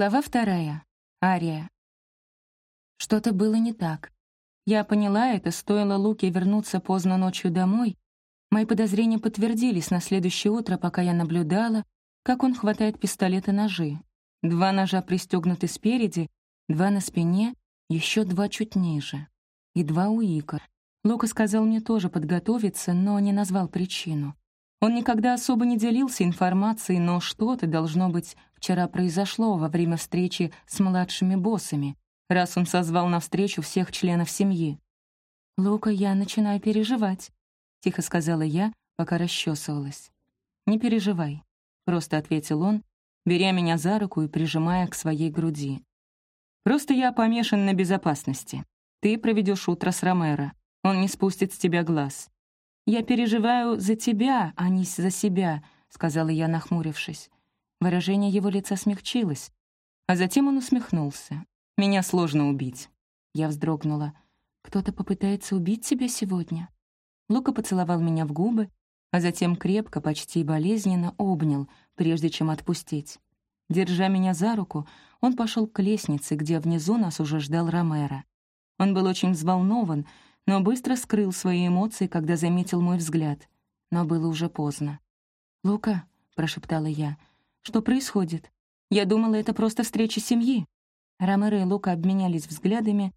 Глава вторая. Ария. Что-то было не так. Я поняла это, стоило Луке вернуться поздно ночью домой. Мои подозрения подтвердились на следующее утро, пока я наблюдала, как он хватает пистолет и ножи. Два ножа пристегнуты спереди, два на спине, еще два чуть ниже. И два у Игор. Лука сказал мне тоже подготовиться, но не назвал причину. Он никогда особо не делился информацией, но что-то, должно быть, вчера произошло во время встречи с младшими боссами, раз он созвал на встречу всех членов семьи. «Лука, я начинаю переживать», — тихо сказала я, пока расчесывалась. «Не переживай», — просто ответил он, беря меня за руку и прижимая к своей груди. «Просто я помешан на безопасности. Ты проведешь утро с Ромеро. Он не спустит с тебя глаз. «Я переживаю за тебя, а не за себя», — сказала я, нахмурившись. Выражение его лица смягчилось, а затем он усмехнулся. «Меня сложно убить». Я вздрогнула. «Кто-то попытается убить тебя сегодня?» Лука поцеловал меня в губы, а затем крепко, почти болезненно обнял, прежде чем отпустить. Держа меня за руку, он пошел к лестнице, где внизу нас уже ждал Ромеро. Он был очень взволнован, но быстро скрыл свои эмоции, когда заметил мой взгляд. Но было уже поздно. «Лука», — прошептала я, — «что происходит? Я думала, это просто встреча семьи». Ромеро и Лука обменялись взглядами,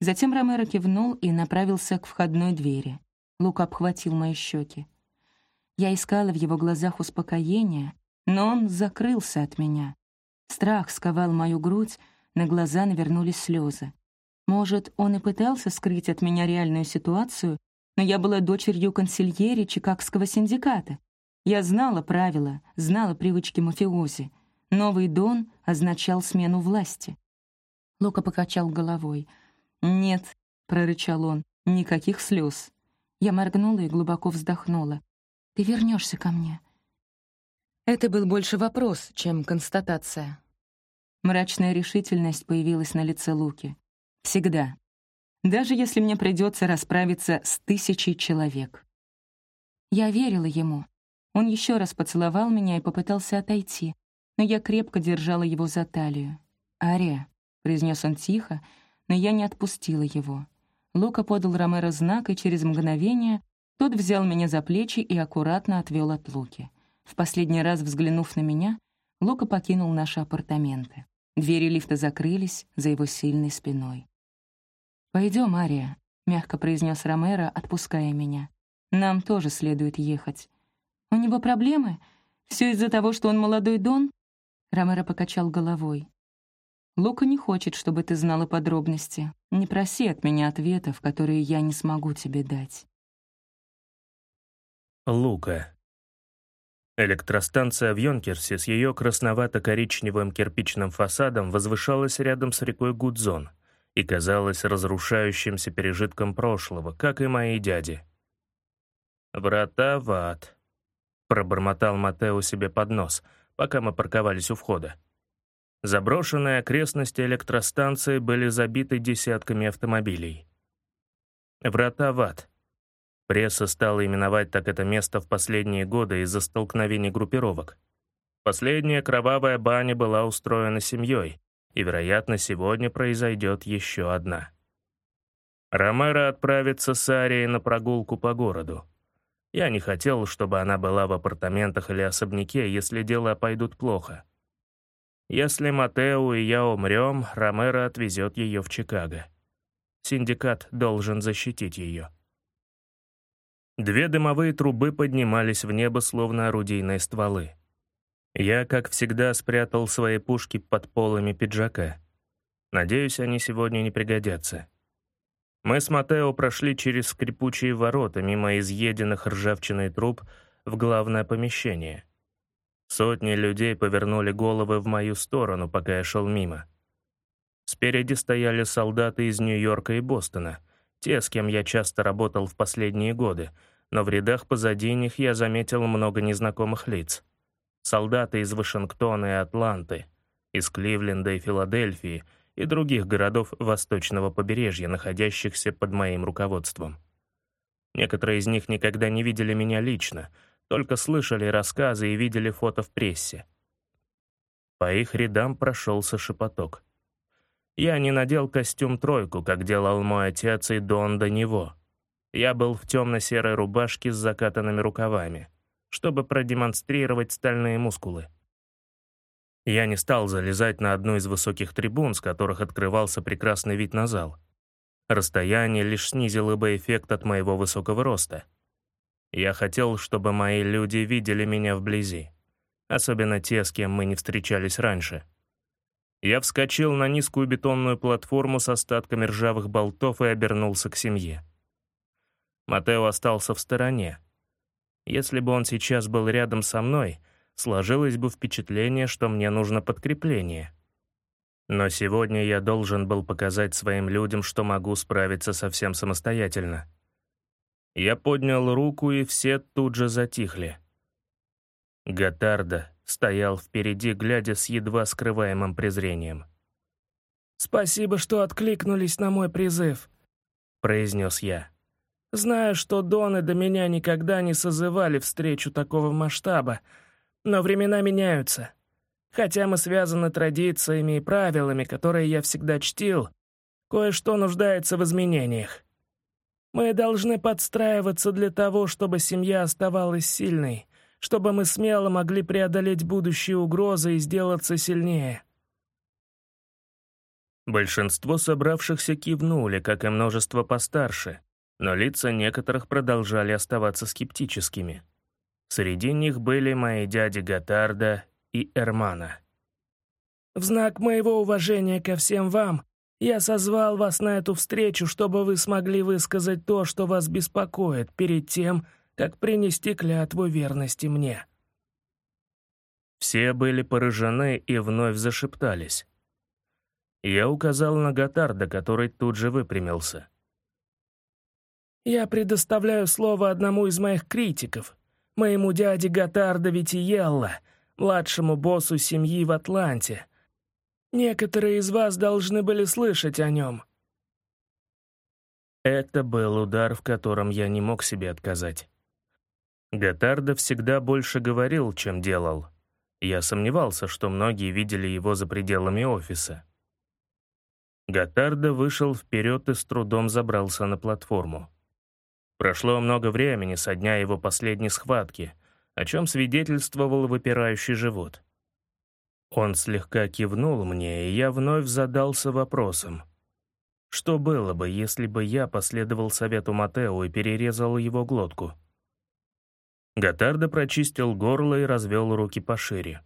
затем Ромеро кивнул и направился к входной двери. Лука обхватил мои щеки. Я искала в его глазах успокоения, но он закрылся от меня. Страх сковал мою грудь, на глаза навернулись слезы. Может, он и пытался скрыть от меня реальную ситуацию, но я была дочерью консильери Чикагского синдиката. Я знала правила, знала привычки мафиози. Новый Дон означал смену власти. Лука покачал головой. «Нет», — прорычал он, — «никаких слез». Я моргнула и глубоко вздохнула. «Ты вернешься ко мне». Это был больше вопрос, чем констатация. Мрачная решительность появилась на лице Луки. Всегда. Даже если мне придется расправиться с тысячей человек. Я верила ему. Он еще раз поцеловал меня и попытался отойти, но я крепко держала его за талию. «Ария», — произнес он тихо, но я не отпустила его. Лука подал Ромеро знак, и через мгновение тот взял меня за плечи и аккуратно отвел от Луки. В последний раз взглянув на меня, Лука покинул наши апартаменты. Двери лифта закрылись за его сильной спиной. Пойдем, Ария», — мягко произнес Ромеро, отпуская меня. «Нам тоже следует ехать». «У него проблемы? Все из-за того, что он молодой Дон?» Ромеро покачал головой. «Лука не хочет, чтобы ты знала подробности. Не проси от меня ответов, которые я не смогу тебе дать». Лука. Электростанция в Йонкерсе с ее красновато-коричневым кирпичным фасадом возвышалась рядом с рекой Гудзон — и казалось разрушающимся пережитком прошлого, как и мои дяди. «Врата в ад», — пробормотал Матео себе под нос, пока мы парковались у входа. Заброшенные окрестности электростанции были забиты десятками автомобилей. «Врата в ад». Пресса стала именовать так это место в последние годы из-за столкновений группировок. Последняя кровавая баня была устроена семьей, и, вероятно, сегодня произойдет еще одна. Ромеро отправится с Арией на прогулку по городу. Я не хотел, чтобы она была в апартаментах или особняке, если дела пойдут плохо. Если Матео и я умрем, Ромеро отвезет ее в Чикаго. Синдикат должен защитить ее. Две дымовые трубы поднимались в небо, словно орудийные стволы. Я, как всегда, спрятал свои пушки под полами пиджака. Надеюсь, они сегодня не пригодятся. Мы с Матео прошли через скрипучие ворота мимо изъеденных ржавчиной труб в главное помещение. Сотни людей повернули головы в мою сторону, пока я шел мимо. Спереди стояли солдаты из Нью-Йорка и Бостона, те, с кем я часто работал в последние годы, но в рядах позади них я заметил много незнакомых лиц солдаты из Вашингтона и Атланты, из Кливленда и Филадельфии и других городов восточного побережья, находящихся под моим руководством. Некоторые из них никогда не видели меня лично, только слышали рассказы и видели фото в прессе. По их рядам прошелся шепоток. Я не надел костюм-тройку, как делал мой отец и Дон до него. Я был в темно-серой рубашке с закатанными рукавами, чтобы продемонстрировать стальные мускулы. Я не стал залезать на одну из высоких трибун, с которых открывался прекрасный вид на зал. Расстояние лишь снизило бы эффект от моего высокого роста. Я хотел, чтобы мои люди видели меня вблизи, особенно те, с кем мы не встречались раньше. Я вскочил на низкую бетонную платформу с остатками ржавых болтов и обернулся к семье. Матео остался в стороне. Если бы он сейчас был рядом со мной, сложилось бы впечатление, что мне нужно подкрепление. Но сегодня я должен был показать своим людям, что могу справиться совсем самостоятельно. Я поднял руку, и все тут же затихли. Гатарда стоял впереди, глядя с едва скрываемым презрением. «Спасибо, что откликнулись на мой призыв», — произнес я. «Знаю, что Доны до меня никогда не созывали встречу такого масштаба, но времена меняются. Хотя мы связаны традициями и правилами, которые я всегда чтил, кое-что нуждается в изменениях. Мы должны подстраиваться для того, чтобы семья оставалась сильной, чтобы мы смело могли преодолеть будущие угрозы и сделаться сильнее». Большинство собравшихся кивнули, как и множество постарше, но лица некоторых продолжали оставаться скептическими. Среди них были мои дяди Гатарда и Эрмана. «В знак моего уважения ко всем вам, я созвал вас на эту встречу, чтобы вы смогли высказать то, что вас беспокоит, перед тем, как принести клятву верности мне». Все были поражены и вновь зашептались. Я указал на Гатарда, который тут же выпрямился. Я предоставляю слово одному из моих критиков, моему дяде Гатарда Витиелла, младшему боссу семьи в Атланте. Некоторые из вас должны были слышать о нем». Это был удар, в котором я не мог себе отказать. Гатарда всегда больше говорил, чем делал. Я сомневался, что многие видели его за пределами офиса. Гатарда вышел вперед и с трудом забрался на платформу. Прошло много времени со дня его последней схватки, о чем свидетельствовал выпирающий живот. Он слегка кивнул мне, и я вновь задался вопросом. Что было бы, если бы я последовал совету Матео и перерезал его глотку? Гатардо прочистил горло и развел руки пошире.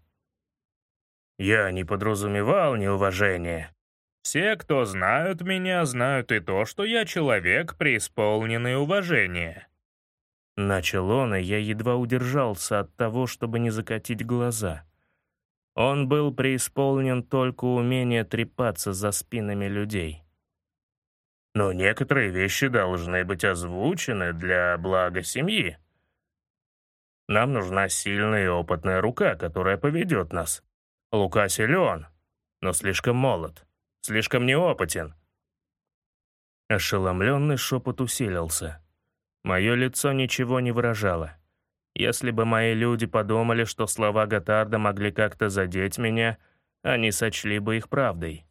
«Я не подразумевал неуважения. Все, кто знают меня, знают и то, что я человек, преисполненный уважения». Начал он, и я едва удержался от того, чтобы не закатить глаза. Он был преисполнен только умения трепаться за спинами людей. «Но некоторые вещи должны быть озвучены для блага семьи. Нам нужна сильная и опытная рука, которая поведет нас. Лука силен, но слишком молод слишком неопытен». Ошеломленный шепот усилился. Мое лицо ничего не выражало. Если бы мои люди подумали, что слова Гатарда могли как-то задеть меня, они сочли бы их правдой.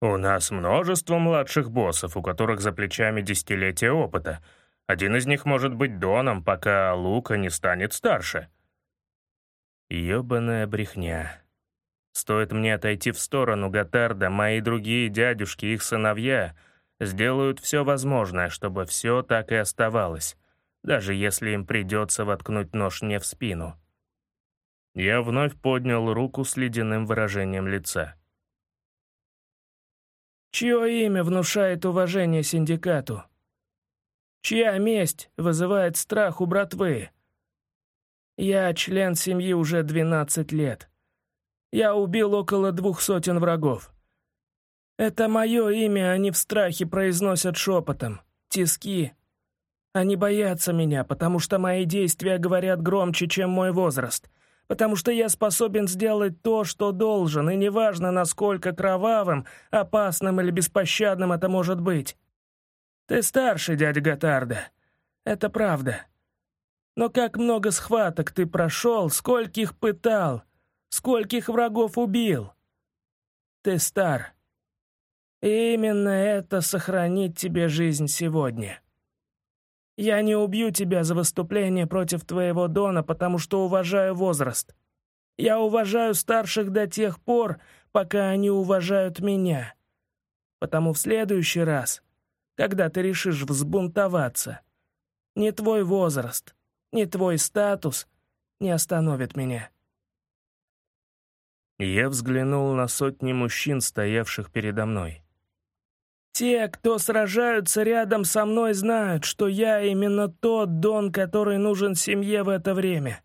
«У нас множество младших боссов, у которых за плечами десятилетия опыта. Один из них может быть Доном, пока Лука не станет старше». Ёбаная брехня. Стоит мне отойти в сторону Гатарда, мои другие дядюшки, их сыновья, сделают все возможное, чтобы все так и оставалось, даже если им придется воткнуть нож мне в спину. Я вновь поднял руку с ледяным выражением лица. «Чье имя внушает уважение синдикату? Чья месть вызывает страх у братвы? Я член семьи уже 12 лет. Я убил около двух сотен врагов. Это мое имя они в страхе произносят шепотом. Тиски. Они боятся меня, потому что мои действия говорят громче, чем мой возраст. Потому что я способен сделать то, что должен, и неважно, насколько кровавым, опасным или беспощадным это может быть. Ты старше, дядя Гатарда. Это правда. Но как много схваток ты прошел, скольких пытал, скольких врагов убил. Ты стар. И именно это сохранит тебе жизнь сегодня. Я не убью тебя за выступление против твоего Дона, потому что уважаю возраст. Я уважаю старших до тех пор, пока они уважают меня. Потому в следующий раз, когда ты решишь взбунтоваться, ни твой возраст, ни твой статус не остановит меня. Я взглянул на сотни мужчин, стоявших передо мной. «Те, кто сражаются рядом со мной, знают, что я именно тот Дон, который нужен семье в это время.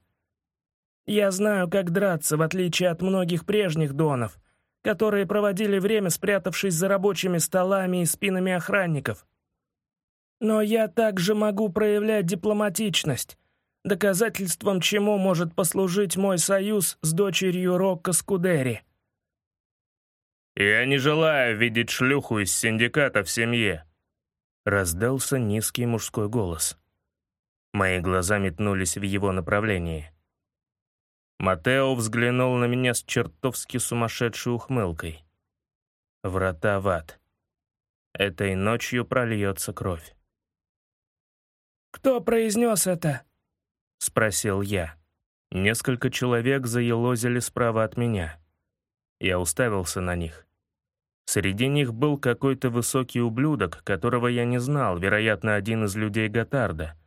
Я знаю, как драться, в отличие от многих прежних Донов, которые проводили время, спрятавшись за рабочими столами и спинами охранников. Но я также могу проявлять дипломатичность, доказательством чему может послужить мой союз с дочерью Рокко Скудери. «Я не желаю видеть шлюху из синдиката в семье», — раздался низкий мужской голос. Мои глаза метнулись в его направлении. Матео взглянул на меня с чертовски сумасшедшей ухмылкой. Врата в ад. Этой ночью прольется кровь. «Кто произнес это?» — спросил я. Несколько человек заелозили справа от меня. Я уставился на них. Среди них был какой-то высокий ублюдок, которого я не знал, вероятно, один из людей Гатарда.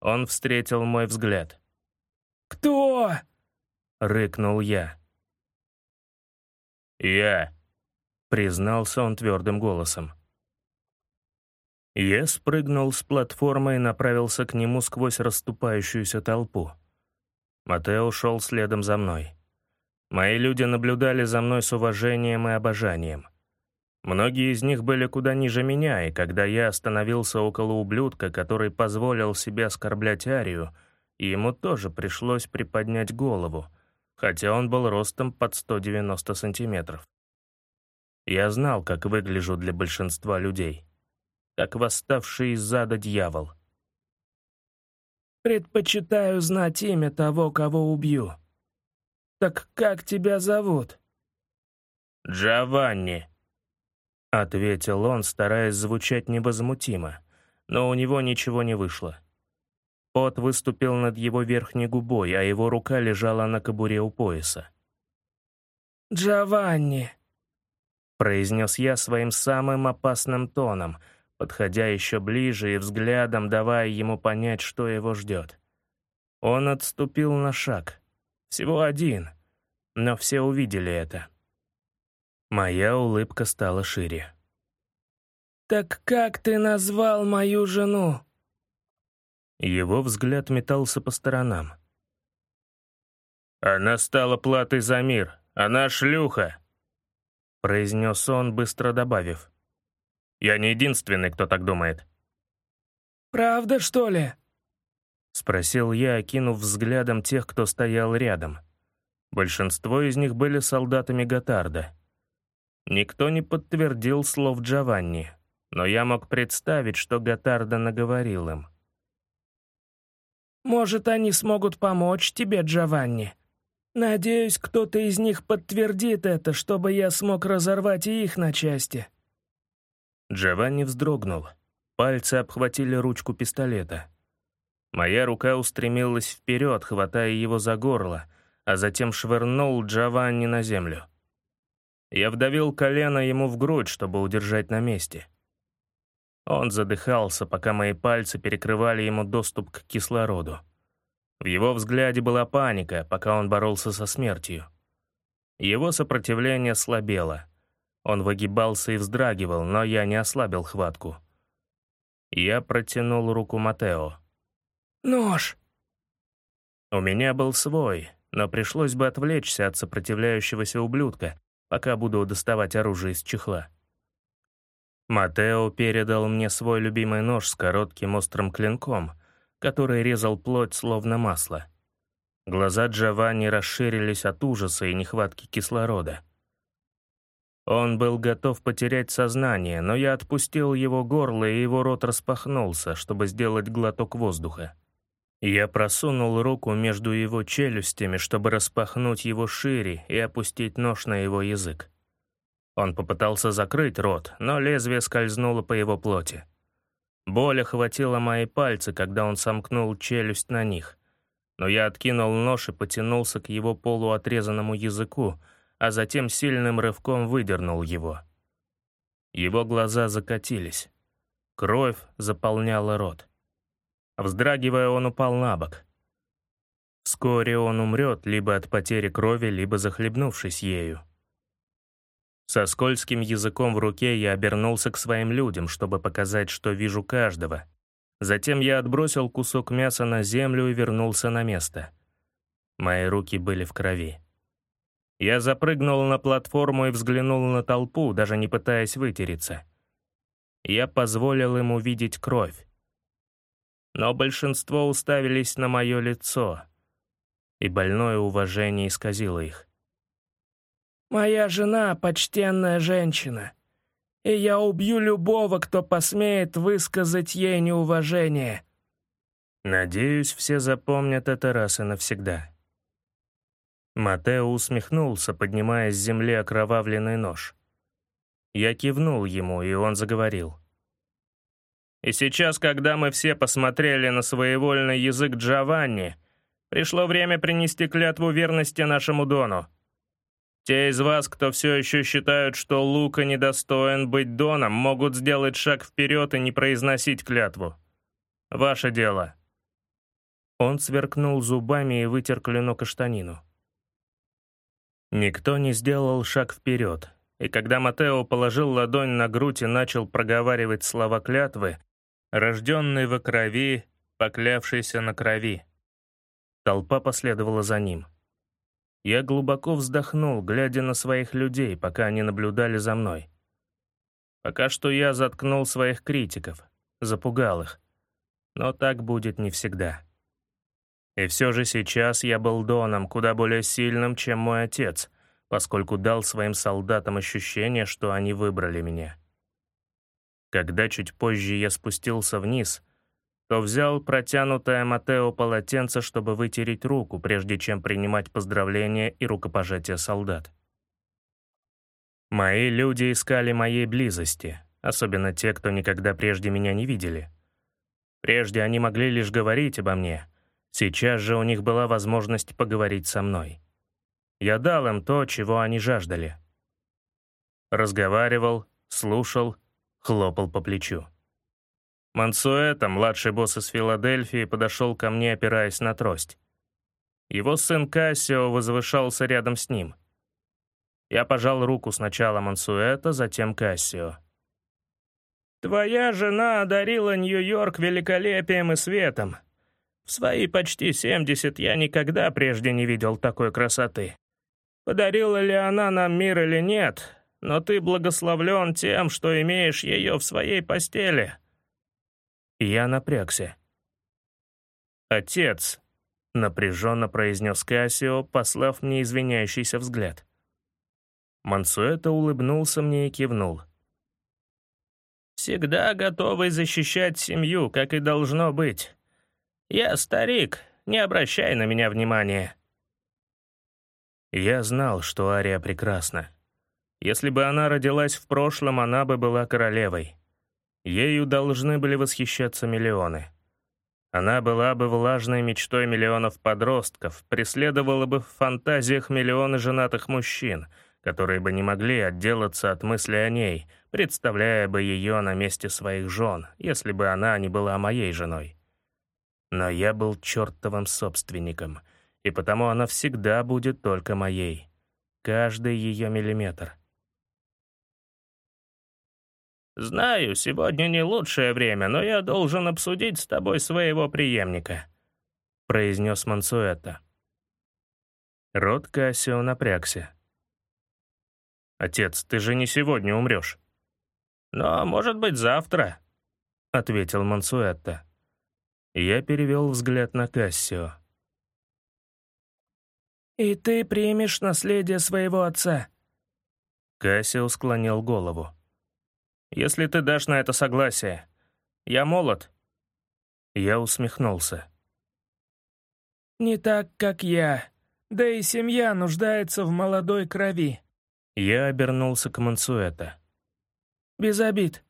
Он встретил мой взгляд. «Кто?» — рыкнул я. «Я», — признался он твердым голосом. Я спрыгнул с платформы и направился к нему сквозь расступающуюся толпу. Матео шел следом за мной. Мои люди наблюдали за мной с уважением и обожанием. Многие из них были куда ниже меня, и когда я остановился около ублюдка, который позволил себе оскорблять Арию, ему тоже пришлось приподнять голову — хотя он был ростом под 190 сантиметров. Я знал, как выгляжу для большинства людей. Как восставший из зада дьявол. «Предпочитаю знать имя того, кого убью. Так как тебя зовут?» «Джованни», — ответил он, стараясь звучать невозмутимо, но у него ничего не вышло. Пот выступил над его верхней губой, а его рука лежала на кобуре у пояса. «Джованни», — произнес я своим самым опасным тоном, подходя еще ближе и взглядом давая ему понять, что его ждет. Он отступил на шаг. Всего один, но все увидели это. Моя улыбка стала шире. «Так как ты назвал мою жену?» Его взгляд метался по сторонам. «Она стала платой за мир. Она шлюха!» произнес он, быстро добавив. «Я не единственный, кто так думает». «Правда, что ли?» Спросил я, окинув взглядом тех, кто стоял рядом. Большинство из них были солдатами Гатарда. Никто не подтвердил слов Джованни, но я мог представить, что Гатарда наговорил им. Может, они смогут помочь тебе, Джованни. Надеюсь, кто-то из них подтвердит это, чтобы я смог разорвать их на части». Джованни вздрогнул. Пальцы обхватили ручку пистолета. Моя рука устремилась вперед, хватая его за горло, а затем швырнул Джованни на землю. Я вдавил колено ему в грудь, чтобы удержать на месте. Он задыхался, пока мои пальцы перекрывали ему доступ к кислороду. В его взгляде была паника, пока он боролся со смертью. Его сопротивление слабело. Он выгибался и вздрагивал, но я не ослабил хватку. Я протянул руку Матео. «Нож!» У меня был свой, но пришлось бы отвлечься от сопротивляющегося ублюдка, пока буду доставать оружие из чехла. Матео передал мне свой любимый нож с коротким острым клинком, который резал плоть словно масло. Глаза Джованни расширились от ужаса и нехватки кислорода. Он был готов потерять сознание, но я отпустил его горло, и его рот распахнулся, чтобы сделать глоток воздуха. Я просунул руку между его челюстями, чтобы распахнуть его шире и опустить нож на его язык. Он попытался закрыть рот, но лезвие скользнуло по его плоти. Боль охватила мои пальцы, когда он сомкнул челюсть на них. Но я откинул нож и потянулся к его полуотрезанному языку, а затем сильным рывком выдернул его. Его глаза закатились. Кровь заполняла рот. Вздрагивая, он упал на бок. Вскоре он умрет либо от потери крови, либо захлебнувшись ею. Со скользким языком в руке я обернулся к своим людям, чтобы показать, что вижу каждого. Затем я отбросил кусок мяса на землю и вернулся на место. Мои руки были в крови. Я запрыгнул на платформу и взглянул на толпу, даже не пытаясь вытереться. Я позволил им увидеть кровь но большинство уставились на мое лицо, и больное уважение исказило их. «Моя жена — почтенная женщина, и я убью любого, кто посмеет высказать ей неуважение». Надеюсь, все запомнят это раз и навсегда. Матео усмехнулся, поднимая с земли окровавленный нож. Я кивнул ему, и он заговорил. И сейчас, когда мы все посмотрели на своевольный язык Джованни, пришло время принести клятву верности нашему Дону. Те из вас, кто все еще считают, что Лука недостоин быть Доном, могут сделать шаг вперед и не произносить клятву. Ваше дело». Он сверкнул зубами и вытер клинок и штанину. Никто не сделал шаг вперед, и когда Матео положил ладонь на грудь и начал проговаривать слова клятвы, рожденный во крови, поклявшийся на крови. Толпа последовала за ним. Я глубоко вздохнул, глядя на своих людей, пока они наблюдали за мной. Пока что я заткнул своих критиков, запугал их. Но так будет не всегда. И все же сейчас я был Доном, куда более сильным, чем мой отец, поскольку дал своим солдатам ощущение, что они выбрали меня. Когда чуть позже я спустился вниз, то взял протянутое Матео полотенце, чтобы вытереть руку, прежде чем принимать поздравления и рукопожатия солдат. Мои люди искали моей близости, особенно те, кто никогда прежде меня не видели. Прежде они могли лишь говорить обо мне, сейчас же у них была возможность поговорить со мной. Я дал им то, чего они жаждали. Разговаривал, слушал — хлопал по плечу. Мансуэта, младший босс из Филадельфии, подошел ко мне, опираясь на трость. Его сын Кассио возвышался рядом с ним. Я пожал руку сначала Мансуэта, затем Кассио. «Твоя жена одарила Нью-Йорк великолепием и светом. В свои почти семьдесят я никогда прежде не видел такой красоты. Подарила ли она нам мир или нет, но ты благословлен тем, что имеешь ее в своей постели». Я напрягся. «Отец», — напряженно произнес Кассио, послав мне извиняющийся взгляд. Мансуэта улыбнулся мне и кивнул. «Всегда готовый защищать семью, как и должно быть. Я старик, не обращай на меня внимания». Я знал, что Ария прекрасна. Если бы она родилась в прошлом, она бы была королевой. Ею должны были восхищаться миллионы. Она была бы влажной мечтой миллионов подростков, преследовала бы в фантазиях миллионы женатых мужчин, которые бы не могли отделаться от мысли о ней, представляя бы ее на месте своих жен, если бы она не была моей женой. Но я был чертовым собственником, и потому она всегда будет только моей. Каждый ее миллиметр. «Знаю, сегодня не лучшее время, но я должен обсудить с тобой своего преемника», — произнес Мансуэта. Рот Кассио напрягся. «Отец, ты же не сегодня умрешь». «Но, может быть, завтра», — ответил Мансуэта. Я перевел взгляд на Кассио. «И ты примешь наследие своего отца?» Кассио склонил голову если ты дашь на это согласие. Я молод». Я усмехнулся. «Не так, как я. Да и семья нуждается в молодой крови». Я обернулся к Мансуэта. «Без обид».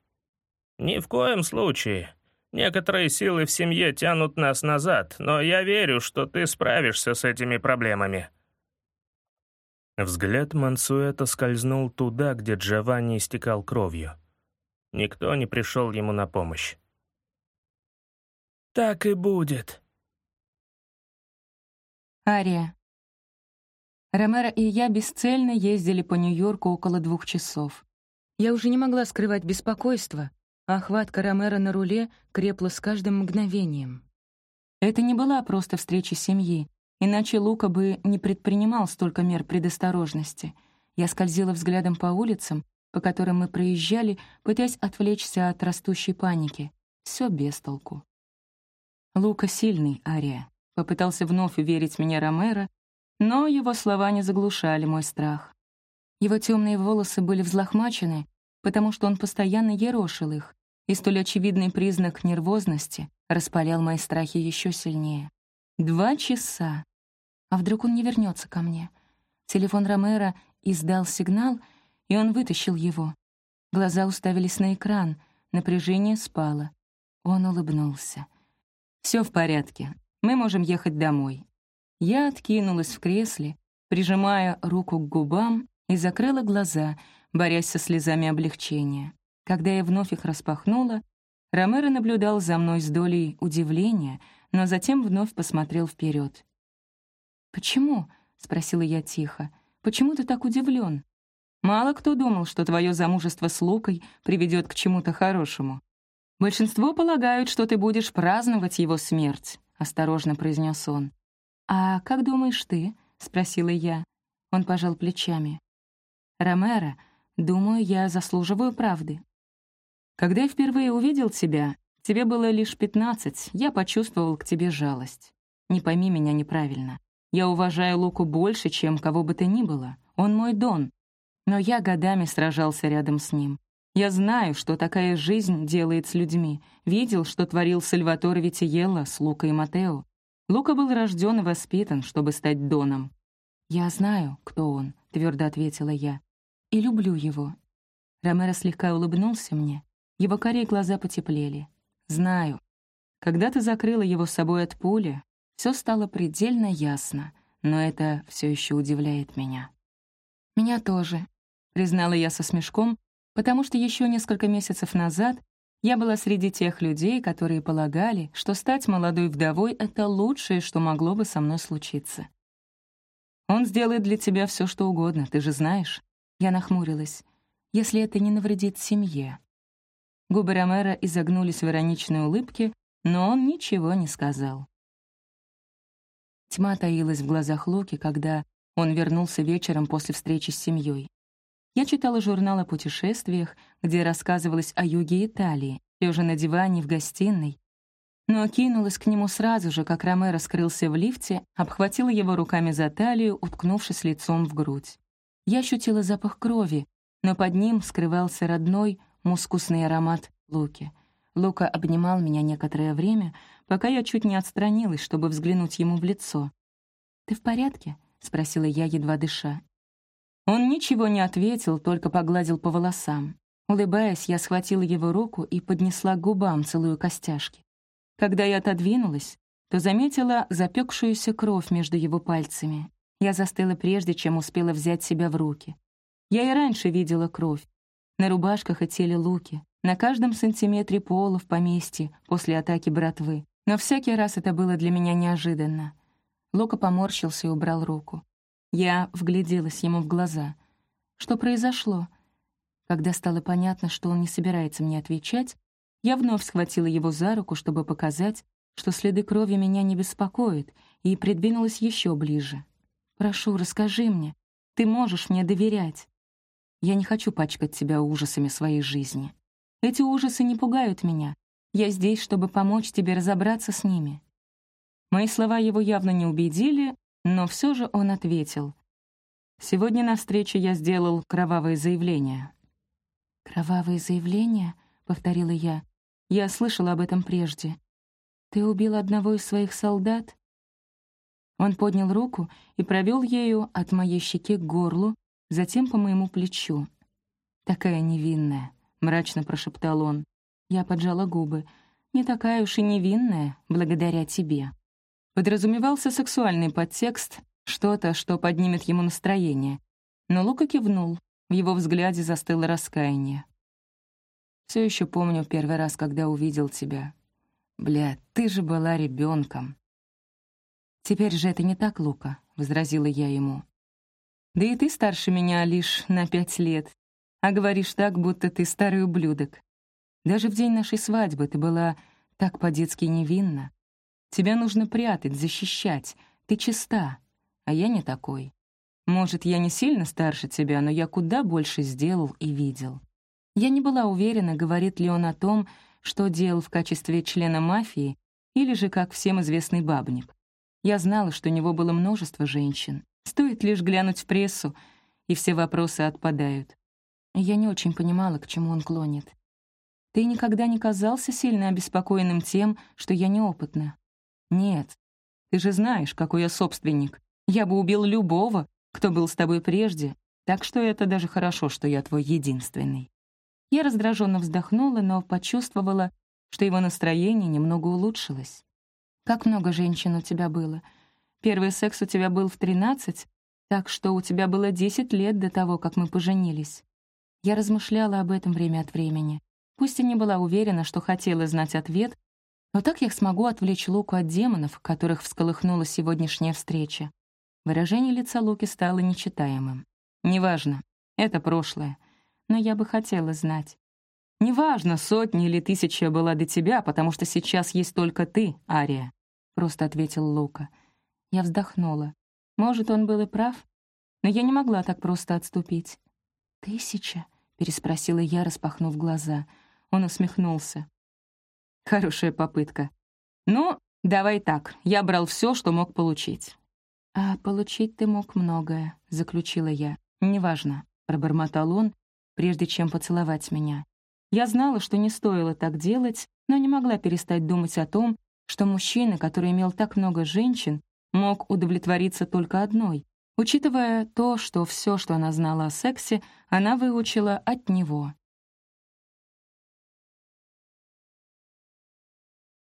«Ни в коем случае. Некоторые силы в семье тянут нас назад, но я верю, что ты справишься с этими проблемами». Взгляд Мансуэта скользнул туда, где Джованни истекал кровью. Никто не пришел ему на помощь. «Так и будет», Ария. Ромеро и я бесцельно ездили по Нью-Йорку около двух часов. Я уже не могла скрывать беспокойство, а хватка Ромеро на руле крепла с каждым мгновением. Это не была просто встреча семьи, иначе Лука бы не предпринимал столько мер предосторожности. Я скользила взглядом по улицам, по которым мы проезжали, пытаясь отвлечься от растущей паники. Все без толку. Лука сильный, Ария. Попытался вновь уверить меня Ромеро, но его слова не заглушали мой страх. Его темные волосы были взлохмачены, потому что он постоянно ерошил их, и столь очевидный признак нервозности распалял мои страхи еще сильнее. Два часа. А вдруг он не вернется ко мне? Телефон Ромеро издал сигнал, и он вытащил его. Глаза уставились на экран, напряжение спало. Он улыбнулся. Все в порядке. Мы можем ехать домой». Я откинулась в кресле, прижимая руку к губам и закрыла глаза, борясь со слезами облегчения. Когда я вновь их распахнула, Ромеро наблюдал за мной с долей удивления, но затем вновь посмотрел вперед. «Почему?» — спросила я тихо. «Почему ты так удивлен? Мало кто думал, что твое замужество с Лукой приведет к чему-то хорошему. Большинство полагают, что ты будешь праздновать его смерть. — осторожно произнес он. «А как думаешь ты?» — спросила я. Он пожал плечами. «Ромеро, думаю, я заслуживаю правды. Когда я впервые увидел тебя, тебе было лишь пятнадцать, я почувствовал к тебе жалость. Не пойми меня неправильно. Я уважаю Луку больше, чем кого бы то ни было. Он мой Дон. Но я годами сражался рядом с ним. Я знаю, что такая жизнь делает с людьми. Видел, что творил Сальваторе Витиелло с Лукой и Матео. Лука был рожден и воспитан, чтобы стать Доном. «Я знаю, кто он», — твердо ответила я. «И люблю его». Ромеро слегка улыбнулся мне. Его корей глаза потеплели. «Знаю. Когда ты закрыла его с собой от пули, все стало предельно ясно, но это все еще удивляет меня». «Меня тоже», — признала я со смешком, потому что еще несколько месяцев назад я была среди тех людей, которые полагали, что стать молодой вдовой — это лучшее, что могло бы со мной случиться. «Он сделает для тебя все, что угодно, ты же знаешь». Я нахмурилась. «Если это не навредит семье». Губы Ромера изогнулись в ироничной улыбке, но он ничего не сказал. Тьма таилась в глазах Луки, когда он вернулся вечером после встречи с семьей. Я читала журнал о путешествиях, где рассказывалось о юге Италии, лежа на диване в гостиной, но кинулась к нему сразу же, как Роме раскрылся в лифте, обхватила его руками за талию, уткнувшись лицом в грудь. Я ощутила запах крови, но под ним скрывался родной мускусный аромат Луки. Лука обнимал меня некоторое время, пока я чуть не отстранилась, чтобы взглянуть ему в лицо. «Ты в порядке?» — спросила я, едва дыша. Он ничего не ответил, только погладил по волосам. Улыбаясь, я схватила его руку и поднесла к губам целую костяшки. Когда я отодвинулась, то заметила запекшуюся кровь между его пальцами. Я застыла прежде, чем успела взять себя в руки. Я и раньше видела кровь. На рубашках и теле Луки, на каждом сантиметре пола в поместье после атаки братвы. Но всякий раз это было для меня неожиданно. Лука поморщился и убрал руку. Я вгляделась ему в глаза. Что произошло? Когда стало понятно, что он не собирается мне отвечать, я вновь схватила его за руку, чтобы показать, что следы крови меня не беспокоят, и придвинулась еще ближе. «Прошу, расскажи мне. Ты можешь мне доверять. Я не хочу пачкать тебя ужасами своей жизни. Эти ужасы не пугают меня. Я здесь, чтобы помочь тебе разобраться с ними». Мои слова его явно не убедили, но все же он ответил. «Сегодня на встрече я сделал кровавое заявление». «Кровавое заявление?» — повторила я. «Я слышала об этом прежде. Ты убил одного из своих солдат?» Он поднял руку и провел ею от моей щеки к горлу, затем по моему плечу. «Такая невинная», — мрачно прошептал он. Я поджала губы. «Не такая уж и невинная, благодаря тебе». Подразумевался сексуальный подтекст, что-то, что поднимет ему настроение. Но Лука кивнул. В его взгляде застыло раскаяние. Все еще помню первый раз, когда увидел тебя. Бля, ты же была ребенком. «Теперь же это не так, Лука», — возразила я ему. «Да и ты старше меня лишь на пять лет, а говоришь так, будто ты старый ублюдок. Даже в день нашей свадьбы ты была так по-детски невинна. Тебя нужно прятать, защищать, ты чиста, а я не такой. Может, я не сильно старше тебя, но я куда больше сделал и видел». Я не была уверена, говорит ли он о том, что делал в качестве члена мафии, или же как всем известный бабник. Я знала, что у него было множество женщин. Стоит лишь глянуть в прессу, и все вопросы отпадают. Я не очень понимала, к чему он клонит. Ты никогда не казался сильно обеспокоенным тем, что я неопытна? Нет. Ты же знаешь, какой я собственник. Я бы убил любого, кто был с тобой прежде, так что это даже хорошо, что я твой единственный. Я раздраженно вздохнула, но почувствовала, что его настроение немного улучшилось. Как много женщин у тебя было? Первый секс у тебя был в тринадцать, так что у тебя было десять лет до того, как мы поженились. Я размышляла об этом время от времени. Пусть и не была уверена, что хотела знать ответ, но так я смогу отвлечь Луку от демонов, которых всколыхнула сегодняшняя встреча. Выражение лица Луки стало нечитаемым. «Неважно, это прошлое, но я бы хотела знать. Неважно, сотни или тысяча была до тебя, потому что сейчас есть только ты, Ария просто ответил Лука. Я вздохнула. Может, он был и прав, но я не могла так просто отступить. «Тысяча?» — переспросила я, распахнув глаза. Он усмехнулся. «Хорошая попытка. Ну, давай так, я брал все, что мог получить». «А получить ты мог многое», — заключила я. «Неважно», — пробормотал он, прежде чем поцеловать меня. Я знала, что не стоило так делать, но не могла перестать думать о том, что мужчина, который имел так много женщин, мог удовлетвориться только одной, учитывая то, что все, что она знала о сексе, она выучила от него.